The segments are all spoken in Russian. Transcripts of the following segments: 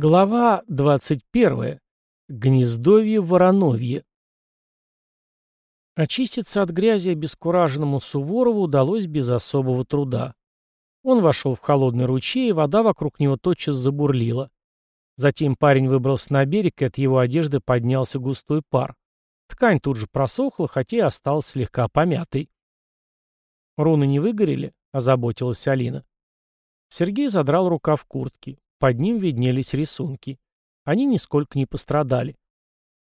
Глава 21. Гнездовье Вороновье. Очиститься от грязи обескураженному Суворову удалось без особого труда. Он вошел в холодный ручей, и вода вокруг него тотчас забурлила. Затем парень выбрался на берег, и от его одежды поднялся густой пар. Ткань тут же просохла, хотя и осталась слегка помятой. «Руны не выгорели?» — озаботилась Алина. Сергей задрал рукав куртки. Под ним виднелись рисунки. Они нисколько не пострадали.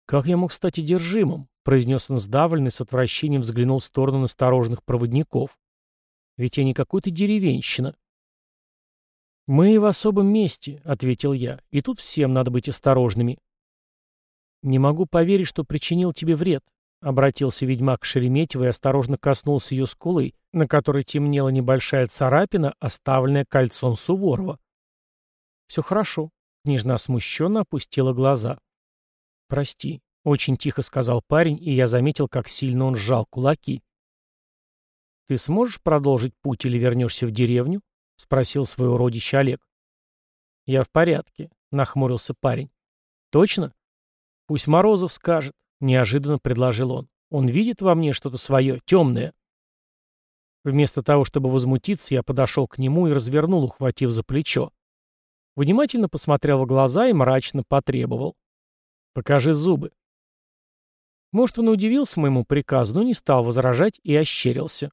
«Как я мог стать одержимым?» — произнес он сдавленный, с отвращением взглянул в сторону настороженных проводников. «Ведь я не какой-то деревенщина». «Мы в особом месте», — ответил я, — «и тут всем надо быть осторожными». «Не могу поверить, что причинил тебе вред», — обратился ведьмак к Шереметьевой и осторожно коснулся ее скулы, на которой темнела небольшая царапина, оставленная кольцом Суворова. «Все хорошо», — княжна смущенно опустила глаза. «Прости», — очень тихо сказал парень, и я заметил, как сильно он сжал кулаки. «Ты сможешь продолжить путь или вернешься в деревню?» — спросил своего родича Олег. «Я в порядке», — нахмурился парень. «Точно?» «Пусть Морозов скажет», — неожиданно предложил он. «Он видит во мне что-то свое, темное». Вместо того, чтобы возмутиться, я подошел к нему и развернул, ухватив за плечо. Внимательно посмотрел в глаза и мрачно потребовал. «Покажи зубы». Может, он удивился моему приказу, но не стал возражать и ощерился.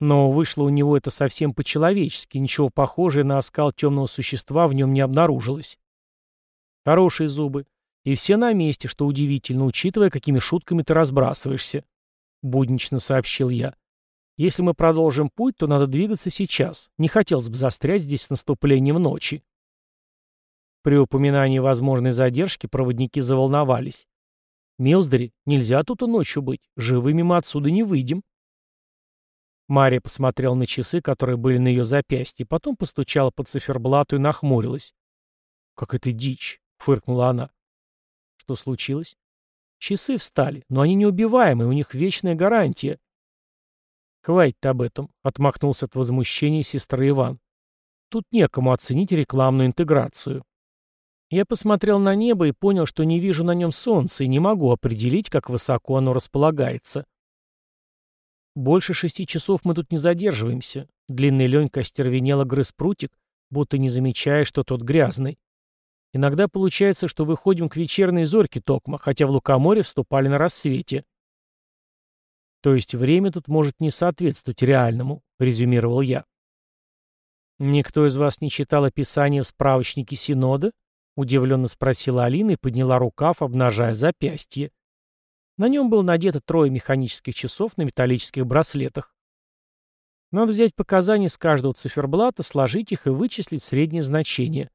Но вышло у него это совсем по-человечески, ничего похожего на оскал темного существа в нем не обнаружилось. Хорошие зубы. И все на месте, что удивительно, учитывая, какими шутками ты разбрасываешься. Буднично сообщил я. Если мы продолжим путь, то надо двигаться сейчас. Не хотелось бы застрять здесь с наступлением ночи. При упоминании возможной задержки проводники заволновались. «Милздари, нельзя тут и ночью быть. Живыми мы отсюда не выйдем». Мария посмотрела на часы, которые были на ее запястье, потом постучала по циферблату и нахмурилась. «Как это дичь!» — фыркнула она. «Что случилось?» «Часы встали, но они неубиваемые, у них вечная гарантия». «Хватит об этом», — отмахнулся от возмущения сестра Иван. «Тут некому оценить рекламную интеграцию». Я посмотрел на небо и понял, что не вижу на нем солнца и не могу определить, как высоко оно располагается. Больше шести часов мы тут не задерживаемся. Длинный Ленька остервенело грыз прутик, будто не замечая, что тот грязный. Иногда получается, что выходим к вечерней зорьке Токма, хотя в Лукоморе вступали на рассвете. То есть время тут может не соответствовать реальному, резюмировал я. Никто из вас не читал описание в справочнике Синода? — удивленно спросила Алина и подняла рукав, обнажая запястье. На нем было надето трое механических часов на металлических браслетах. Надо взять показания с каждого циферблата, сложить их и вычислить среднее значение.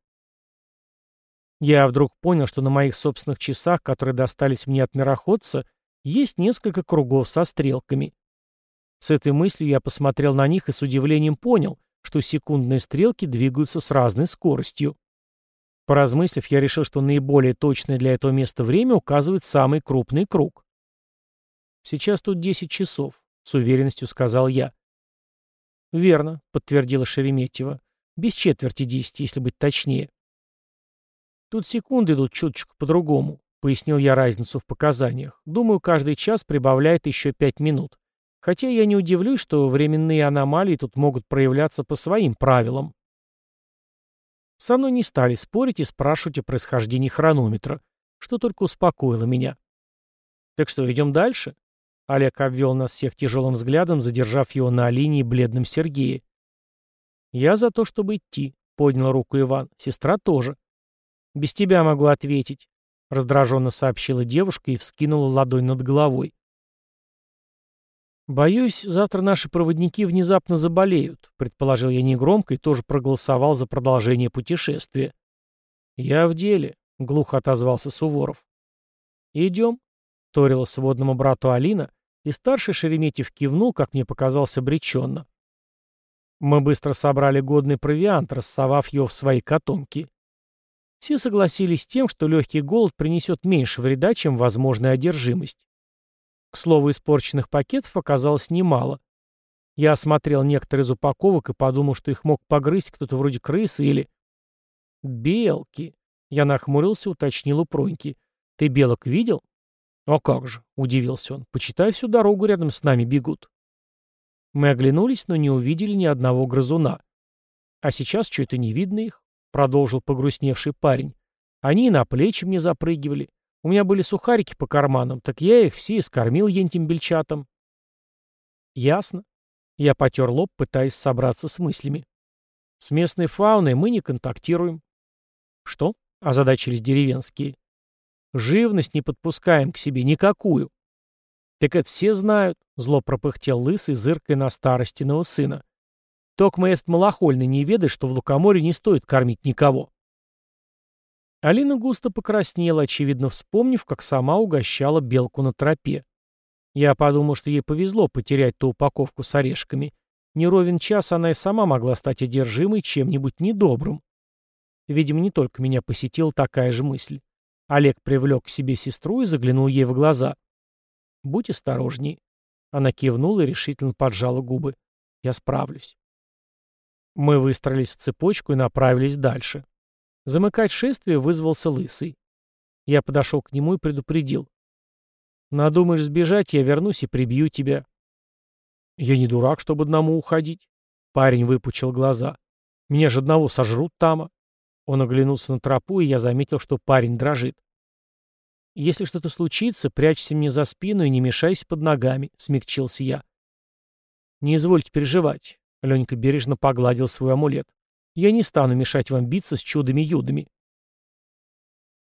Я вдруг понял, что на моих собственных часах, которые достались мне от мироходца, есть несколько кругов со стрелками. С этой мыслью я посмотрел на них и с удивлением понял, что секундные стрелки двигаются с разной скоростью. Поразмыслив, я решил, что наиболее точное для этого места время указывает самый крупный круг. «Сейчас тут 10 часов», — с уверенностью сказал я. «Верно», — подтвердила Шереметьева. «Без четверти десяти, если быть точнее». «Тут секунды идут чуточку по-другому», — пояснил я разницу в показаниях. «Думаю, каждый час прибавляет еще пять минут. Хотя я не удивлюсь, что временные аномалии тут могут проявляться по своим правилам». Со мной не стали спорить и спрашивать о происхождении хронометра, что только успокоило меня. «Так что, идем дальше?» Олег обвел нас всех тяжелым взглядом, задержав его на линии бледным Сергее. «Я за то, чтобы идти», — поднял руку Иван. «Сестра тоже». «Без тебя могу ответить», — раздраженно сообщила девушка и вскинула ладонь над головой. «Боюсь, завтра наши проводники внезапно заболеют», — предположил я негромко и тоже проголосовал за продолжение путешествия. «Я в деле», — глухо отозвался Суворов. «Идем», — торила сводному брату Алина, и старший Шереметьев кивнул, как мне показалось, обреченно. Мы быстро собрали годный провиант, рассовав его в свои котомки. Все согласились с тем, что легкий голод принесет меньше вреда, чем возможная одержимость. К слову, испорченных пакетов оказалось немало. Я осмотрел некоторые из упаковок и подумал, что их мог погрызть кто-то вроде крысы или... Белки. Я нахмурился, уточнил у Проньки. «Ты белок видел?» «А как же», — удивился он, — «почитай, всю дорогу рядом с нами бегут». Мы оглянулись, но не увидели ни одного грызуна. «А сейчас что-то не видно их», — продолжил погрустневший парень. «Они и на плечи мне запрыгивали. У меня были сухарики по карманам, так я их все и скормил ентим бельчатам». «Ясно». Я потер лоб, пытаясь собраться с мыслями. «С местной фауной мы не контактируем». «Что?» — озадачились деревенские. «Живность не подпускаем к себе, никакую». «Так это все знают», — зло пропыхтел лысый, зыркой на старостиного сына. «Токма этот малохольный не ведает, что в лукоморе не стоит кормить никого». Алина густо покраснела, очевидно вспомнив, как сама угощала белку на тропе. Я подумал, что ей повезло потерять ту упаковку с орешками. Не ровен час она и сама могла стать одержимой чем-нибудь недобрым. Видимо, не только меня посетила такая же мысль. Олег привлек к себе сестру и заглянул ей в глаза. «Будь осторожней». Она кивнула и решительно поджала губы. «Я справлюсь». Мы выстроились в цепочку и направились дальше. Замыкать шествие вызвался Лысый. Я подошел к нему и предупредил. «Надумаешь сбежать, я вернусь и прибью тебя». «Я не дурак, чтобы одному уходить». Парень выпучил глаза. «Меня же одного сожрут тама». Он оглянулся на тропу, и я заметил, что парень дрожит. «Если что-то случится, прячься мне за спину и не мешайся под ногами», — смягчился я. «Не извольте переживать», — Ленька бережно погладил свой амулет. «Я не стану мешать вам биться с чудами-юдами».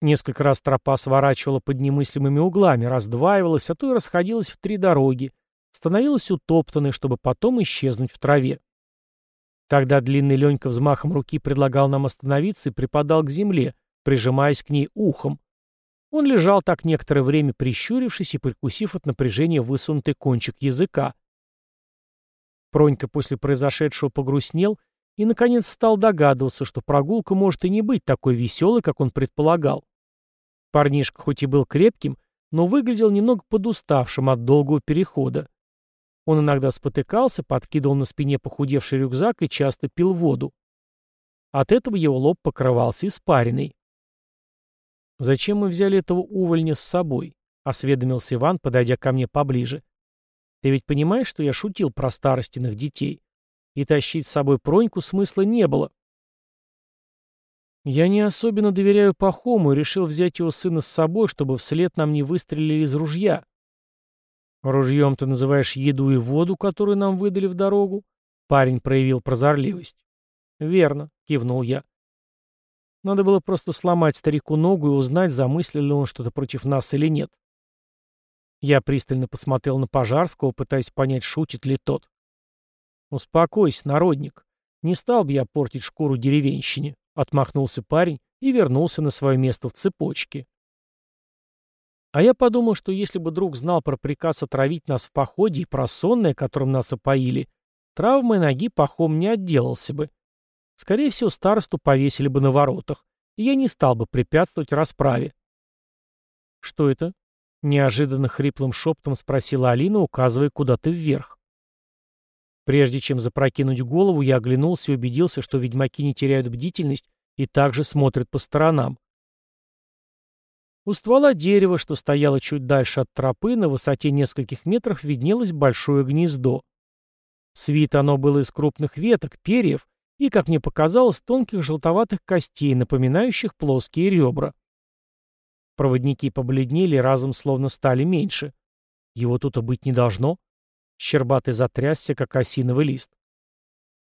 Несколько раз тропа сворачивала под немыслимыми углами, раздваивалась, а то и расходилась в три дороги, становилась утоптанной, чтобы потом исчезнуть в траве. Тогда длинный Ленька взмахом руки предлагал нам остановиться и припадал к земле, прижимаясь к ней ухом. Он лежал так некоторое время, прищурившись и прикусив от напряжения высунутый кончик языка. Пронька после произошедшего погрустнел и, наконец, стал догадываться, что прогулка может и не быть такой веселой, как он предполагал. Парнишка хоть и был крепким, но выглядел немного подуставшим от долгого перехода. Он иногда спотыкался, подкидывал на спине похудевший рюкзак и часто пил воду. От этого его лоб покрывался испариной. «Зачем мы взяли этого увольня с собой?» — осведомился Иван, подойдя ко мне поближе. «Ты ведь понимаешь, что я шутил про старостиных детей? И тащить с собой Проньку смысла не было». «Я не особенно доверяю Пахому и решил взять его сына с собой, чтобы вслед нам не выстрелили из ружья», «Ружьем ты называешь еду и воду, которую нам выдали в дорогу?» Парень проявил прозорливость. «Верно», — кивнул я. Надо было просто сломать старику ногу и узнать, замыслил ли он что-то против нас или нет. Я пристально посмотрел на Пожарского, пытаясь понять, шутит ли тот. «Успокойся, народник. Не стал бы я портить шкуру деревенщине», — отмахнулся парень и вернулся на свое место в цепочке. А я подумал, что если бы друг знал про приказ отравить нас в походе и про сонное, которым нас опоили, травмой ноги пахом не отделался бы. Скорее всего, старосту повесили бы на воротах, и я не стал бы препятствовать расправе. «Что это?» — неожиданно хриплым шептом спросила Алина, указывая куда-то вверх. Прежде чем запрокинуть голову, я оглянулся и убедился, что ведьмаки не теряют бдительность и также смотрят по сторонам. У ствола дерева, что стояло чуть дальше от тропы, на высоте нескольких метров виднелось большое гнездо. Свит оно было из крупных веток, перьев и, как мне показалось, тонких желтоватых костей, напоминающих плоские ребра. Проводники побледнели и разом словно стали меньше. Его тут и быть не должно. Щербатый затрясся, как осиновый лист.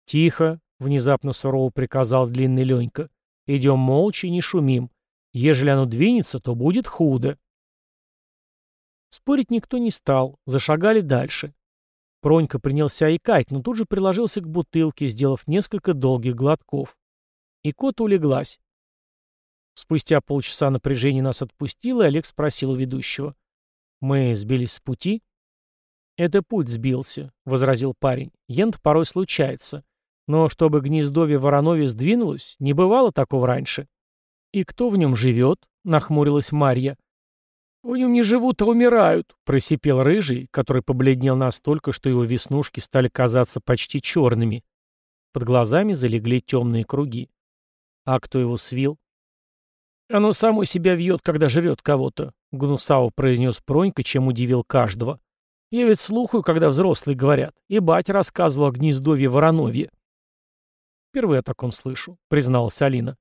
«Тихо!» — внезапно сурово приказал длинный Ленька. «Идем молча и не шумим. Ежели оно двинется, то будет худо. Спорить никто не стал, зашагали дальше. Пронька принялся икать, но тут же приложился к бутылке, сделав несколько долгих глотков. Кот улеглась. Спустя полчаса напряжение нас отпустило, и Олег спросил у ведущего. «Мы сбились с пути?» «Это путь сбился», — возразил парень. «Ент порой случается. Но чтобы гнездовье Воронове сдвинулось, не бывало такого раньше». «И кто в нем живет?» — нахмурилась Марья. «В нем не живут, а умирают», — просипел рыжий, который побледнел настолько, что его веснушки стали казаться почти черными. Под глазами залегли темные круги. «А кто его свил?» «Оно само себя вьет, когда жрет кого-то», — гнусаво произнес Пронька, чем удивил каждого. «Я ведь слухаю, когда взрослые говорят. И батя рассказывал о гнездовье Вороновье». «Впервые о таком слышу», — призналась Алина.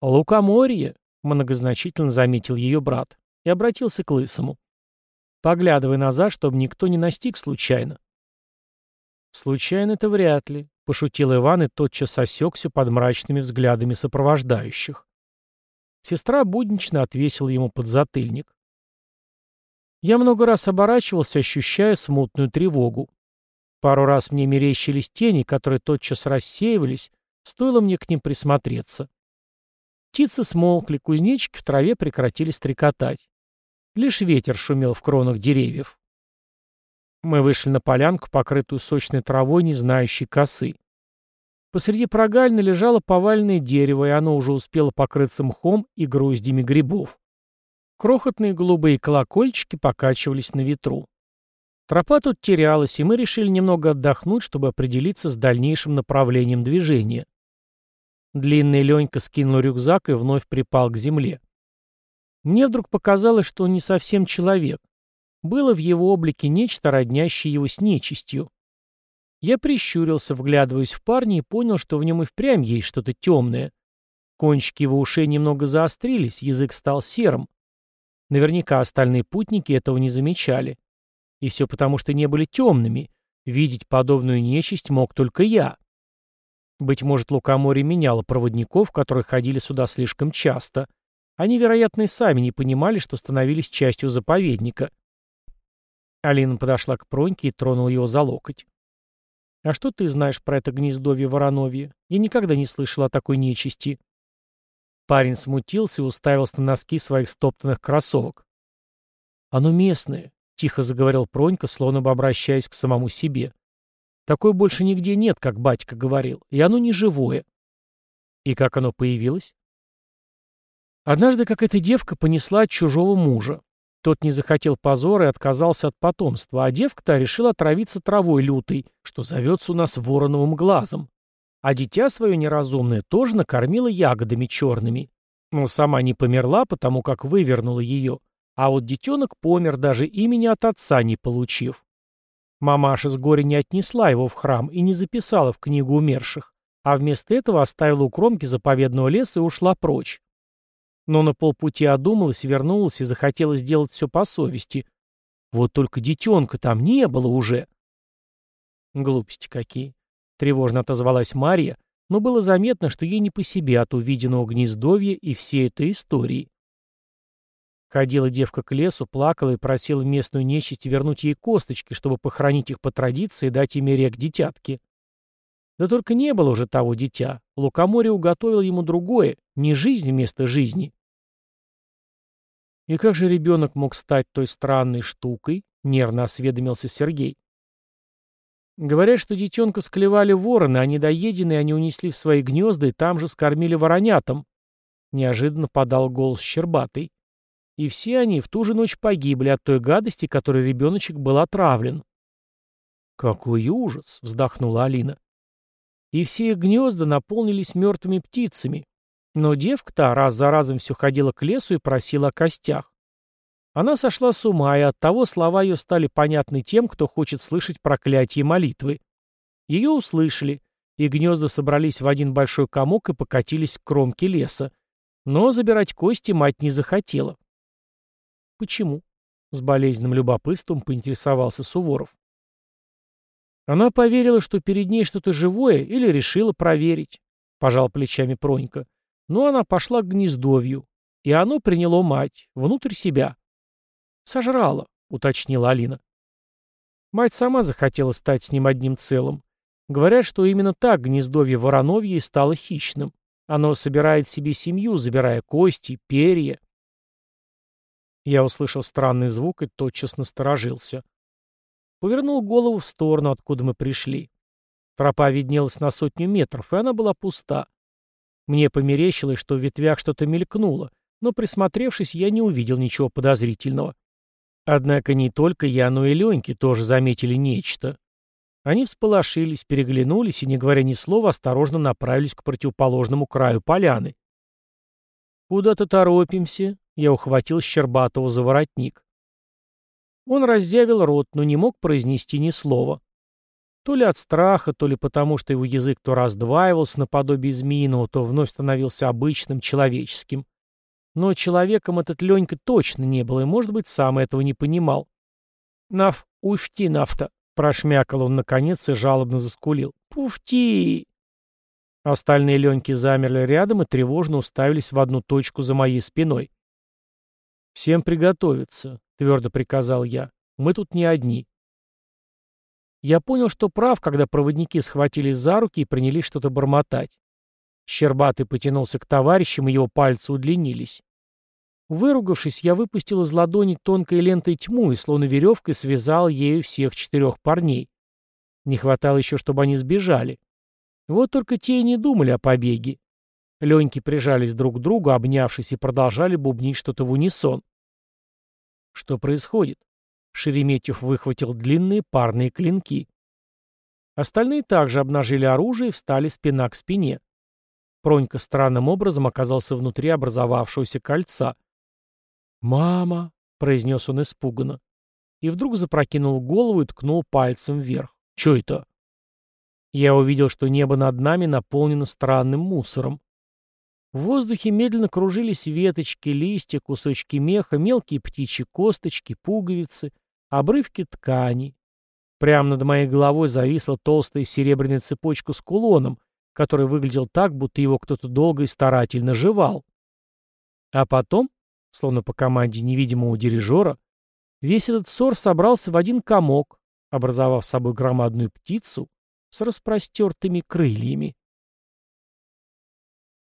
«Лукоморье», — многозначительно заметил ее брат и обратился к Лысому. «Поглядывай назад, чтобы никто не настиг случайно». «Случайно это вряд ли», — пошутил Иван и тотчас осекся под мрачными взглядами сопровождающих. Сестра буднично отвесила ему подзатыльник. Я много раз оборачивался, ощущая смутную тревогу. Пару раз мне мерещились тени, которые тотчас рассеивались, стоило мне к ним присмотреться. Птицы смолкли, кузнечики в траве прекратили стрекотать. Лишь ветер шумел в кронах деревьев. Мы вышли на полянку, покрытую сочной травой, не знающей косы. Посреди прогалины лежало поваленное дерево, и оно уже успело покрыться мхом и гроздями грибов. Крохотные голубые колокольчики покачивались на ветру. Тропа тут терялась, и мы решили немного отдохнуть, чтобы определиться с дальнейшим направлением движения. Длинный Ленька скинул рюкзак и вновь припал к земле. Мне вдруг показалось, что он не совсем человек. Было в его облике нечто, роднящее его с нечистью. Я прищурился, вглядываясь в парня, и понял, что в нем и впрямь есть что-то темное. Кончики его ушей немного заострились, язык стал серым. Наверняка остальные путники этого не замечали. И все потому, что не были темными. Видеть подобную нечисть мог только я. Быть может, Лукоморье меняло проводников, которые ходили сюда слишком часто. Они, вероятно, и сами не понимали, что становились частью заповедника. Алина подошла к Проньке и тронула его за локоть. «А что ты знаешь про это гнездовье Вороновье? Я никогда не слышал о такой нечисти». Парень смутился и уставился на носки своих стоптанных кроссовок. «Оно местное», — тихо заговорил Пронька, словно бы обращаясь к самому себе. «Такое больше нигде нет, как батька говорил, и оно не живое». «И как оно появилось?» Однажды какая-то девка понесла от чужого мужа. Тот не захотел позора и отказался от потомства, а девка-то решила отравиться травой лютой, что зовется у нас вороновым глазом. А дитя свое неразумное тоже накормила ягодами черными. Но сама не померла, потому как вывернула ее. А вот детенок помер, даже имени от отца не получив. Мамаша с горя не отнесла его в храм и не записала в книгу умерших, а вместо этого оставила у кромки заповедного леса и ушла прочь но на полпути одумалась, вернулась и захотела сделать все по совести. Вот только детенка там не было уже. Глупости какие. Тревожно отозвалась Марья, но было заметно, что ей не по себе от увиденного гнездовья и всей этой истории. Ходила девка к лесу, плакала и просила местную нечисть вернуть ей косточки, чтобы похоронить их по традиции и дать ими рек детятки. Да только не было уже того дитя. Лукоморье уготовил ему другое, не жизнь вместо жизни. «И как же ребенок мог стать той странной штукой?» — нервно осведомился Сергей. Говорят, что детенка склевали вороны, а недоеденные они унесли в свои гнезда и там же скормили воронятам. Неожиданно подал голос Щербатый. И все они в ту же ночь погибли от той гадости, которой ребеночек был отравлен. «Какой ужас!» — вздохнула Алина. И все их гнезда наполнились мертвыми птицами. Но девка-то раз за разом все ходила к лесу и просила о костях. Она сошла с ума, и оттого слова ее стали понятны тем, кто хочет слышать проклятие молитвы. Ее услышали, и гнезда собрались в один большой комок и покатились к кромке леса. Но забирать кости мать не захотела. «Почему?» — с болезненным любопытством поинтересовался Суворов. Она поверила, что перед ней что-то живое, или решила проверить. Пожал плечами Пронька. Но она пошла к гнездовью, и оно приняло мать, внутрь себя. «Сожрала», — уточнила Алина. Мать сама захотела стать с ним одним целым. Говорят, что именно так гнездовье Вороновье и стало хищным. Оно собирает себе семью, забирая кости, перья. Я услышал странный звук и тотчас насторожился. Повернул голову в сторону, откуда мы пришли. Тропа виднелась на сотню метров, и она была пуста. Мне померещилось, что в ветвях что-то мелькнуло, но, присмотревшись, я не увидел ничего подозрительного. Однако не только я, но и Леньки тоже заметили нечто. Они всполошились, переглянулись и, не говоря ни слова, осторожно направились к противоположному краю поляны. «Куда-то торопимся», — я ухватил Щербатова за воротник. Он разъявил рот, но не мог произнести ни слова. То ли от страха, то ли потому, что его язык то раздваивался наподобие змеиного, то вновь становился обычным, человеческим. Но человеком этот Ленька точно не был, и, может быть, сам этого не понимал. «Наф, уфти, нафта!» — прошмякал он наконец и жалобно заскулил. «Пуфти!» Остальные Леньки замерли рядом и тревожно уставились в одну точку за моей спиной. «Всем приготовиться», — твердо приказал я. «Мы тут не одни». Я понял, что прав, когда проводники схватились за руки и принялись что-то бормотать. Щербатый потянулся к товарищам, и его пальцы удлинились. Выругавшись, я выпустил из ладони тонкой лентой тьму и словно веревкой связал ею всех четырех парней. Не хватало еще, чтобы они сбежали. Вот только те и не думали о побеге. Леньки прижались друг к другу, обнявшись, и продолжали бубнить что-то в унисон. Что происходит? Шереметьев выхватил длинные парные клинки. Остальные также обнажили оружие и встали спина к спине. Пронька странным образом оказался внутри образовавшегося кольца. «Мама!» — произнес он испуганно. И вдруг запрокинул голову и ткнул пальцем вверх. «Чё это?» Я увидел, что небо над нами наполнено странным мусором. В воздухе медленно кружились веточки, листья, кусочки меха, мелкие птичьи косточки, пуговицы, обрывки ткани. Прямо над моей головой зависла толстая серебряная цепочка с кулоном, который выглядел так, будто его кто-то долго и старательно жевал. А потом, словно по команде невидимого дирижера, весь этот ссор собрался в один комок, образовав собой громадную птицу, с распростертыми крыльями.